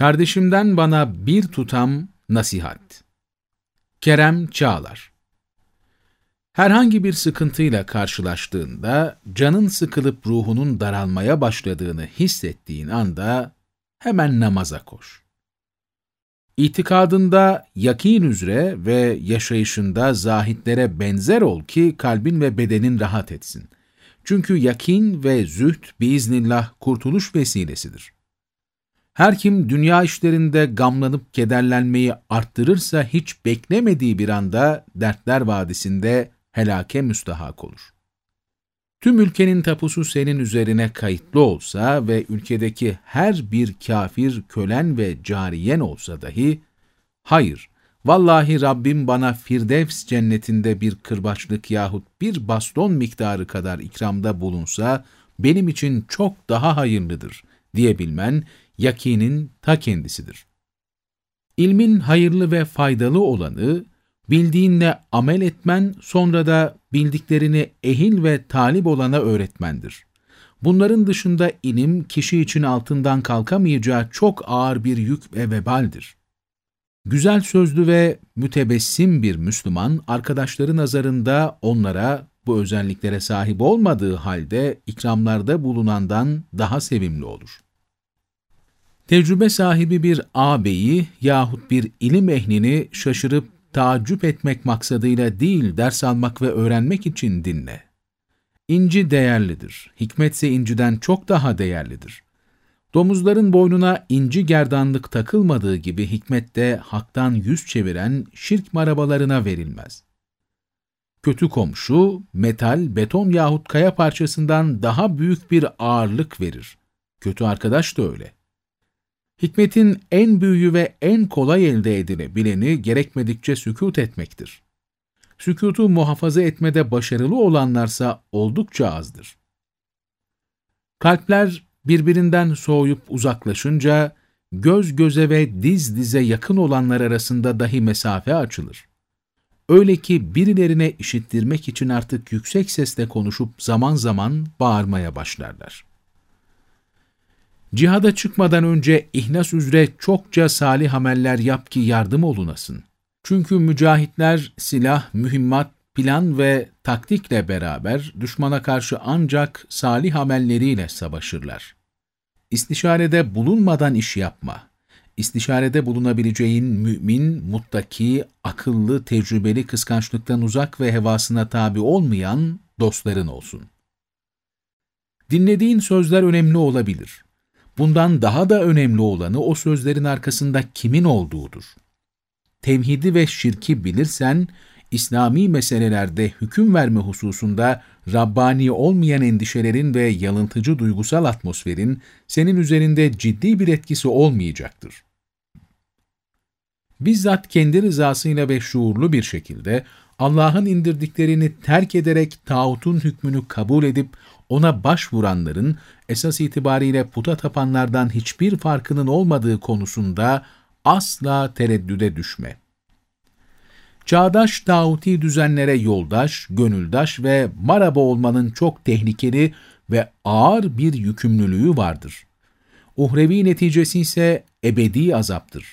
Kardeşimden bana bir tutam nasihat. Kerem Çağlar Herhangi bir sıkıntıyla karşılaştığında, canın sıkılıp ruhunun daralmaya başladığını hissettiğin anda hemen namaza koş. İtikadında yakin üzere ve yaşayışında zahitlere benzer ol ki kalbin ve bedenin rahat etsin. Çünkü yakin ve zühd biiznillah kurtuluş vesilesidir. Her kim dünya işlerinde gamlanıp kederlenmeyi arttırırsa hiç beklemediği bir anda dertler vadisinde helake müstahak olur. Tüm ülkenin tapusu senin üzerine kayıtlı olsa ve ülkedeki her bir kafir kölen ve cariyen olsa dahi, hayır, vallahi Rabbim bana Firdevs cennetinde bir kırbaçlık yahut bir baston miktarı kadar ikramda bulunsa, benim için çok daha hayırlıdır diyebilmen, yakinin ta kendisidir. İlmin hayırlı ve faydalı olanı, bildiğinle amel etmen, sonra da bildiklerini ehil ve talip olana öğretmendir. Bunların dışında ilim, kişi için altından kalkamayacağı çok ağır bir yük ve vebaldir. Güzel sözlü ve mütebessim bir Müslüman, arkadaşları nazarında onlara bu özelliklere sahip olmadığı halde ikramlarda bulunandan daha sevimli olur. Tecrübe sahibi bir ağabeyi yahut bir ilim ehlini şaşırıp taaccüp etmek maksadıyla değil ders almak ve öğrenmek için dinle. İnci değerlidir, hikmetse inciden çok daha değerlidir. Domuzların boynuna inci gerdanlık takılmadığı gibi hikmet de haktan yüz çeviren şirk marabalarına verilmez. Kötü komşu, metal, beton yahut kaya parçasından daha büyük bir ağırlık verir. Kötü arkadaş da öyle. Hikmetin en büyüğü ve en kolay elde edilebileni gerekmedikçe sükut etmektir. Sükutu muhafaza etmede başarılı olanlarsa oldukça azdır. Kalpler birbirinden soğuyup uzaklaşınca, göz göze ve diz dize yakın olanlar arasında dahi mesafe açılır. Öyle ki birilerine işittirmek için artık yüksek sesle konuşup zaman zaman bağırmaya başlarlar. Cihada çıkmadan önce ihlas üzere çokça salih ameller yap ki yardım olunasın. Çünkü mücahitler silah, mühimmat, plan ve taktikle beraber düşmana karşı ancak salih amelleriyle savaşırlar. İstişarede bulunmadan iş yapma. İstişarede bulunabileceğin mümin, muttaki, akıllı, tecrübeli, kıskançlıktan uzak ve hevasına tabi olmayan dostların olsun. Dinlediğin sözler önemli olabilir. Bundan daha da önemli olanı o sözlerin arkasında kimin olduğudur. Tevhidi ve şirki bilirsen, İslami meselelerde hüküm verme hususunda Rabbani olmayan endişelerin ve yanıltıcı duygusal atmosferin senin üzerinde ciddi bir etkisi olmayacaktır. Bizzat kendi rızasıyla ve şuurlu bir şekilde Allah'ın indirdiklerini terk ederek tağutun hükmünü kabul edip ona başvuranların esas itibariyle puta tapanlardan hiçbir farkının olmadığı konusunda asla tereddüde düşme. Çağdaş tağuti düzenlere yoldaş, gönüldaş ve maraba olmanın çok tehlikeli ve ağır bir yükümlülüğü vardır. Uhrevi neticesi ise ebedi azaptır.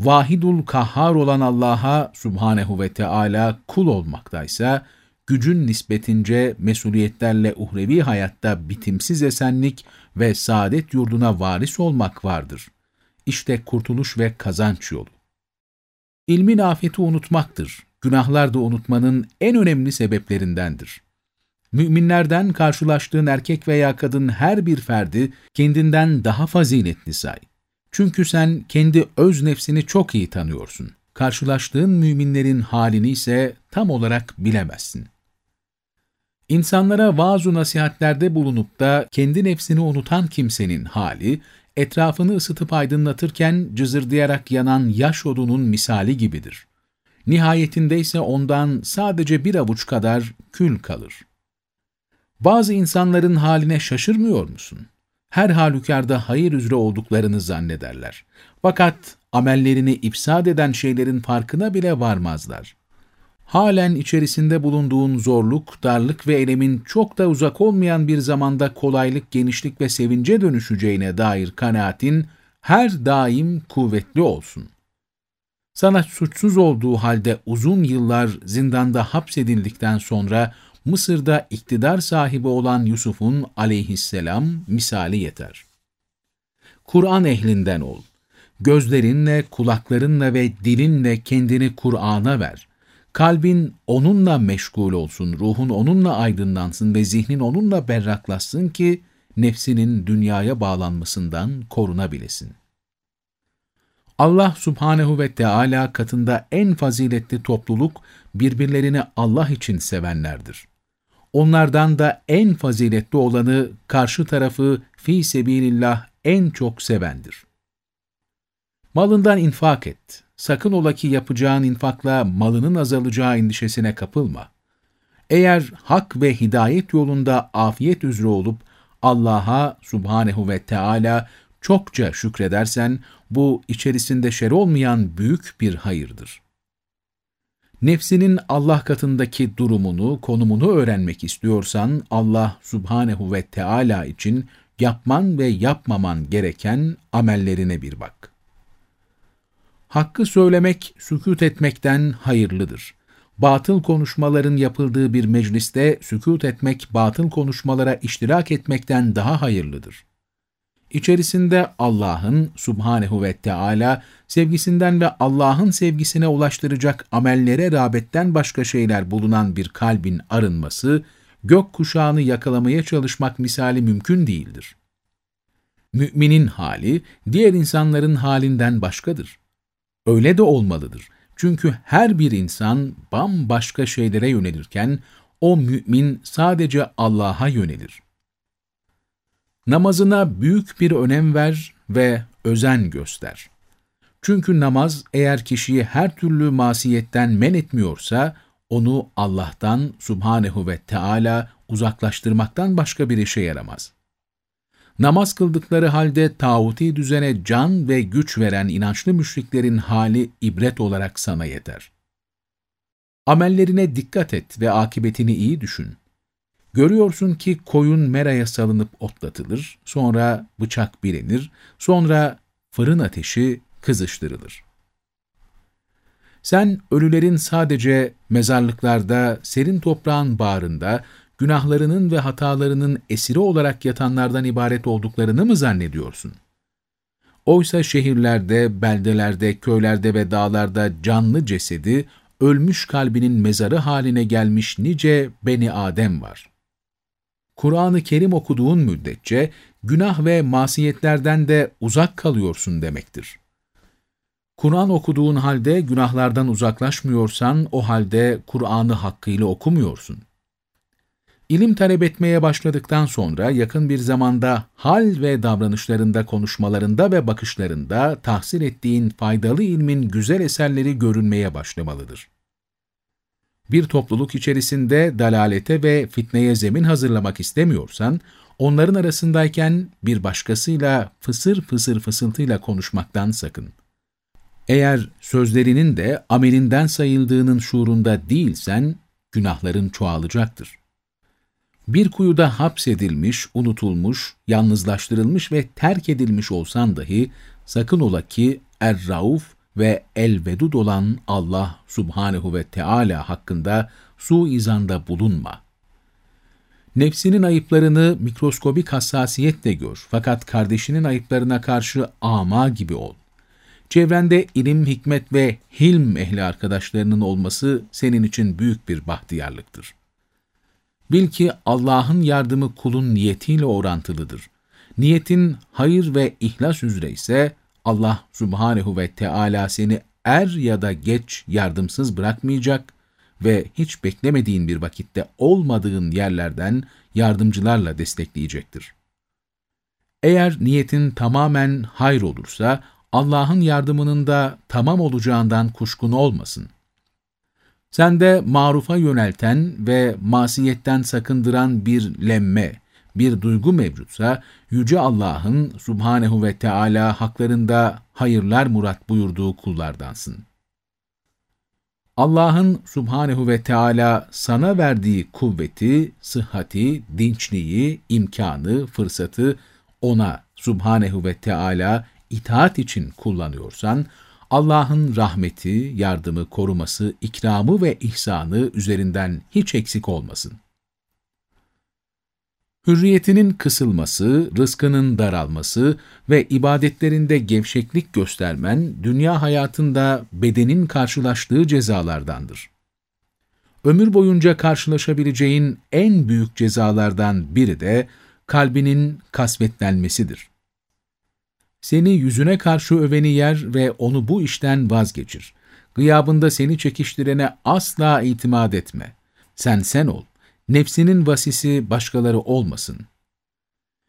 Vahidul kahhar olan Allah'a subhanehu ve Teala kul olmaktaysa, gücün nispetince mesuliyetlerle uhrevi hayatta bitimsiz esenlik ve saadet yurduna varis olmak vardır. İşte kurtuluş ve kazanç yolu. İlmin afeti unutmaktır. Günahlar da unutmanın en önemli sebeplerindendir. Müminlerden karşılaştığın erkek veya kadın her bir ferdi kendinden daha faziletli say. Çünkü sen kendi öz nefsini çok iyi tanıyorsun. Karşılaştığın müminlerin halini ise tam olarak bilemezsin. İnsanlara vaaz nasihatlerde bulunup da kendi nefsini unutan kimsenin hali, etrafını ısıtıp aydınlatırken cızırdayarak yanan yaş odunun misali gibidir. Nihayetinde ise ondan sadece bir avuç kadar kül kalır. Bazı insanların haline şaşırmıyor musun? Her halükarda hayır üzere olduklarını zannederler. Fakat amellerini ipsad eden şeylerin farkına bile varmazlar halen içerisinde bulunduğun zorluk, darlık ve elemin çok da uzak olmayan bir zamanda kolaylık, genişlik ve sevince dönüşeceğine dair kanaatin her daim kuvvetli olsun. Sana suçsuz olduğu halde uzun yıllar zindanda hapsedildikten sonra Mısır'da iktidar sahibi olan Yusuf'un aleyhisselam misali yeter. Kur'an ehlinden ol. Gözlerinle, kulaklarınla ve dilinle kendini Kur'an'a ver. Kalbin onunla meşgul olsun, ruhun onunla aydınlansın ve zihnin onunla berraklaşsın ki nefsinin dünyaya bağlanmasından korunabilesin. Allah subhanehu ve Teala katında en faziletli topluluk birbirlerini Allah için sevenlerdir. Onlardan da en faziletli olanı karşı tarafı fi sebilillah en çok sevendir. Malından infak et. Sakın ola ki yapacağın infakla malının azalacağı endişesine kapılma. Eğer hak ve hidayet yolunda afiyet üzere olup Allah'a subhanehu ve Teala çokça şükredersen bu içerisinde şer olmayan büyük bir hayırdır. Nefsinin Allah katındaki durumunu, konumunu öğrenmek istiyorsan Allah subhanehu ve Teala için yapman ve yapmaman gereken amellerine bir bak. Hakkı söylemek, sükut etmekten hayırlıdır. Batıl konuşmaların yapıldığı bir mecliste sükut etmek, batıl konuşmalara iştirak etmekten daha hayırlıdır. İçerisinde Allah'ın subhanehu ve Teala sevgisinden ve Allah'ın sevgisine ulaştıracak amellere rağbetten başka şeyler bulunan bir kalbin arınması, gök kuşağını yakalamaya çalışmak misali mümkün değildir. Müminin hali, diğer insanların halinden başkadır. Öyle de olmalıdır. Çünkü her bir insan bambaşka şeylere yönelirken, o mümin sadece Allah'a yönelir. Namazına büyük bir önem ver ve özen göster. Çünkü namaz eğer kişiyi her türlü masiyetten men etmiyorsa, onu Allah'tan subhanehu ve Teala uzaklaştırmaktan başka bir işe yaramaz. Namaz kıldıkları halde tağuti düzene can ve güç veren inançlı müşriklerin hali ibret olarak sana yeter. Amellerine dikkat et ve akıbetini iyi düşün. Görüyorsun ki koyun meraya salınıp otlatılır, sonra bıçak bilenir, sonra fırın ateşi kızıştırılır. Sen ölülerin sadece mezarlıklarda, serin toprağın bağrında, günahlarının ve hatalarının esiri olarak yatanlardan ibaret olduklarını mı zannediyorsun? Oysa şehirlerde, beldelerde, köylerde ve dağlarda canlı cesedi, ölmüş kalbinin mezarı haline gelmiş nice Beni Adem var. Kur'an-ı Kerim okuduğun müddetçe günah ve masiyetlerden de uzak kalıyorsun demektir. Kur'an okuduğun halde günahlardan uzaklaşmıyorsan o halde Kur'an'ı hakkıyla okumuyorsun. İlim talep etmeye başladıktan sonra yakın bir zamanda hal ve davranışlarında, konuşmalarında ve bakışlarında tahsil ettiğin faydalı ilmin güzel eserleri görünmeye başlamalıdır. Bir topluluk içerisinde dalalete ve fitneye zemin hazırlamak istemiyorsan, onların arasındayken bir başkasıyla fısır fısır fısıltıyla konuşmaktan sakın. Eğer sözlerinin de amelinden sayıldığının şuurunda değilsen, günahların çoğalacaktır. Bir kuyuda hapsedilmiş, unutulmuş, yalnızlaştırılmış ve terk edilmiş olsan dahi, sakın ola ki Er-Rauf ve El-Vedud olan Allah subhanehu ve Teala hakkında suizanda bulunma. Nefsinin ayıplarını mikroskobik hassasiyetle gör fakat kardeşinin ayıplarına karşı ama gibi ol. Çevrende ilim, hikmet ve hilm ehli arkadaşlarının olması senin için büyük bir bahtiyarlıktır. Bil ki Allah'ın yardımı kulun niyetiyle orantılıdır. Niyetin hayır ve ihlas üzere ise Allah subhanehu ve Teala seni er ya da geç yardımsız bırakmayacak ve hiç beklemediğin bir vakitte olmadığın yerlerden yardımcılarla destekleyecektir. Eğer niyetin tamamen hayır olursa, Allah'ın yardımının da tamam olacağından kuşkun olmasın. Sende marufa yönelten ve masiyetten sakındıran bir lemme, bir duygu mevcutsa, Yüce Allah'ın Subhanehu ve Teala haklarında hayırlar murat buyurduğu kullardansın. Allah'ın Subhanehu ve Teala sana verdiği kuvveti, sıhhati, dinçliği, imkanı, fırsatı ona Subhanehu ve Teala itaat için kullanıyorsan, Allah'ın rahmeti, yardımı, koruması, ikramı ve ihsanı üzerinden hiç eksik olmasın. Hürriyetinin kısılması, rızkının daralması ve ibadetlerinde gevşeklik göstermen, dünya hayatında bedenin karşılaştığı cezalardandır. Ömür boyunca karşılaşabileceğin en büyük cezalardan biri de kalbinin kasvetlenmesidir. Seni yüzüne karşı öveni yer ve onu bu işten vazgeçir. Gıyabında seni çekiştirene asla itimat etme. Sen sen ol. Nefsinin vasisi başkaları olmasın.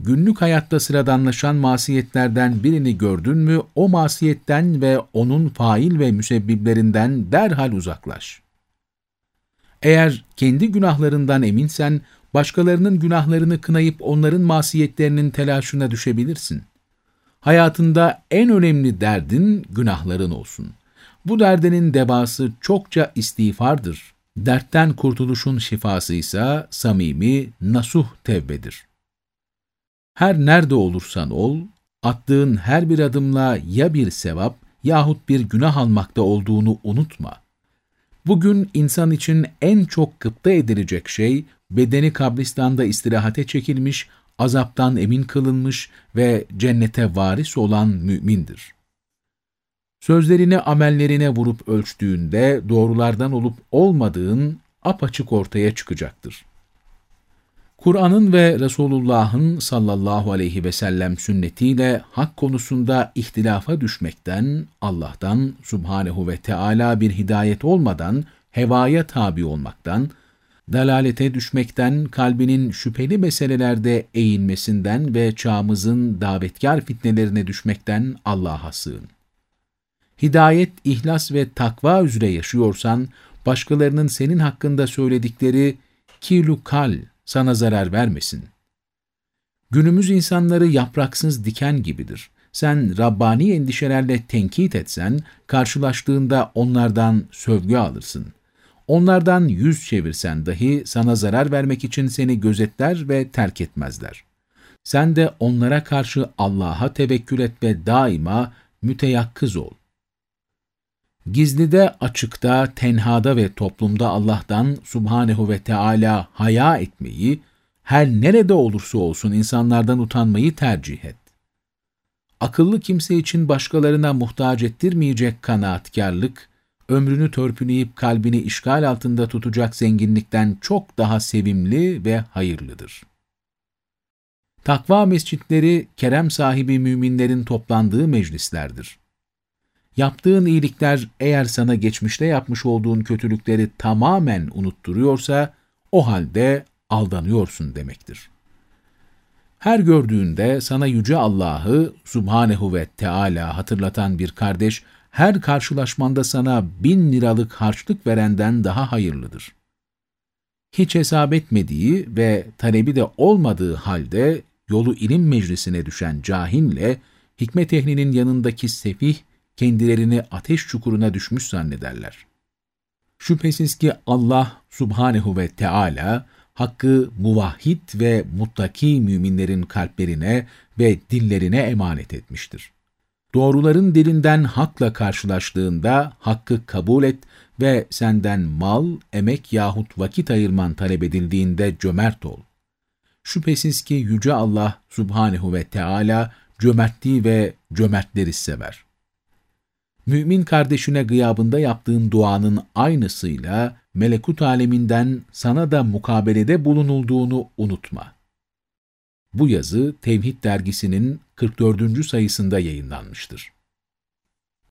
Günlük hayatta sıradanlaşan masiyetlerden birini gördün mü, o masiyetten ve onun fail ve müsebbiblerinden derhal uzaklaş. Eğer kendi günahlarından eminsen, başkalarının günahlarını kınayıp onların masiyetlerinin telaşına düşebilirsin. Hayatında en önemli derdin günahların olsun. Bu derdinin devası çokça istiğfardır. Dertten kurtuluşun şifası ise samimi, nasuh tevbedir. Her nerede olursan ol, attığın her bir adımla ya bir sevap yahut bir günah almakta olduğunu unutma. Bugün insan için en çok gıpta edilecek şey, bedeni kabristanda istirahate çekilmiş, azaptan emin kılınmış ve cennete varis olan mümindir. Sözlerini amellerine vurup ölçtüğünde doğrulardan olup olmadığın apaçık ortaya çıkacaktır. Kur'an'ın ve Resulullah'ın sallallahu aleyhi ve sellem sünnetiyle hak konusunda ihtilafa düşmekten, Allah'tan subhanehu ve Teala bir hidayet olmadan hevaya tabi olmaktan, dalalete düşmekten, kalbinin şüpheli meselelerde eğilmesinden ve çağımızın davetkar fitnelerine düşmekten Allah'a sığın. Hidayet, ihlas ve takva üzere yaşıyorsan, başkalarının senin hakkında söyledikleri kilukal sana zarar vermesin. Günümüz insanları yapraksız diken gibidir. Sen Rabbani endişelerle tenkit etsen, karşılaştığında onlardan sövgü alırsın. Onlardan yüz çevirsen dahi sana zarar vermek için seni gözetler ve terk etmezler. Sen de onlara karşı Allah'a tevekkül et ve daima müteyakkız ol. Gizlide, açıkta, tenhada ve toplumda Allah'tan Subhanehu ve Teala haya etmeyi, her nerede olursa olsun insanlardan utanmayı tercih et. Akıllı kimse için başkalarına muhtaç ettirmeyecek kanaatkarlık, ömrünü törpüleyip kalbini işgal altında tutacak zenginlikten çok daha sevimli ve hayırlıdır. Takva mescitleri, kerem sahibi müminlerin toplandığı meclislerdir. Yaptığın iyilikler eğer sana geçmişte yapmış olduğun kötülükleri tamamen unutturuyorsa, o halde aldanıyorsun demektir. Her gördüğünde sana Yüce Allah'ı Subhanehu ve Teala hatırlatan bir kardeş, her karşılaşmanda sana bin liralık harçlık verenden daha hayırlıdır. Hiç hesap etmediği ve talebi de olmadığı halde yolu ilim meclisine düşen cahille, hikmet ehlinin yanındaki sefih, kendilerini ateş çukuruna düşmüş zannederler. Şüphesiz ki Allah subhanehu ve Teala hakkı muvahhid ve muttaki müminlerin kalplerine ve dillerine emanet etmiştir. Doğruların dilinden hakla karşılaştığında hakkı kabul et ve senden mal, emek yahut vakit ayırman talep edildiğinde cömert ol. Şüphesiz ki Yüce Allah subhanehu ve Teala cömertliği ve cömertleri sever. Mümin kardeşine gıyabında yaptığın duanın aynısıyla melekut aleminden sana da mukabelede bulunulduğunu unutma. Bu yazı Tevhid dergisinin 44. sayısında yayınlanmıştır.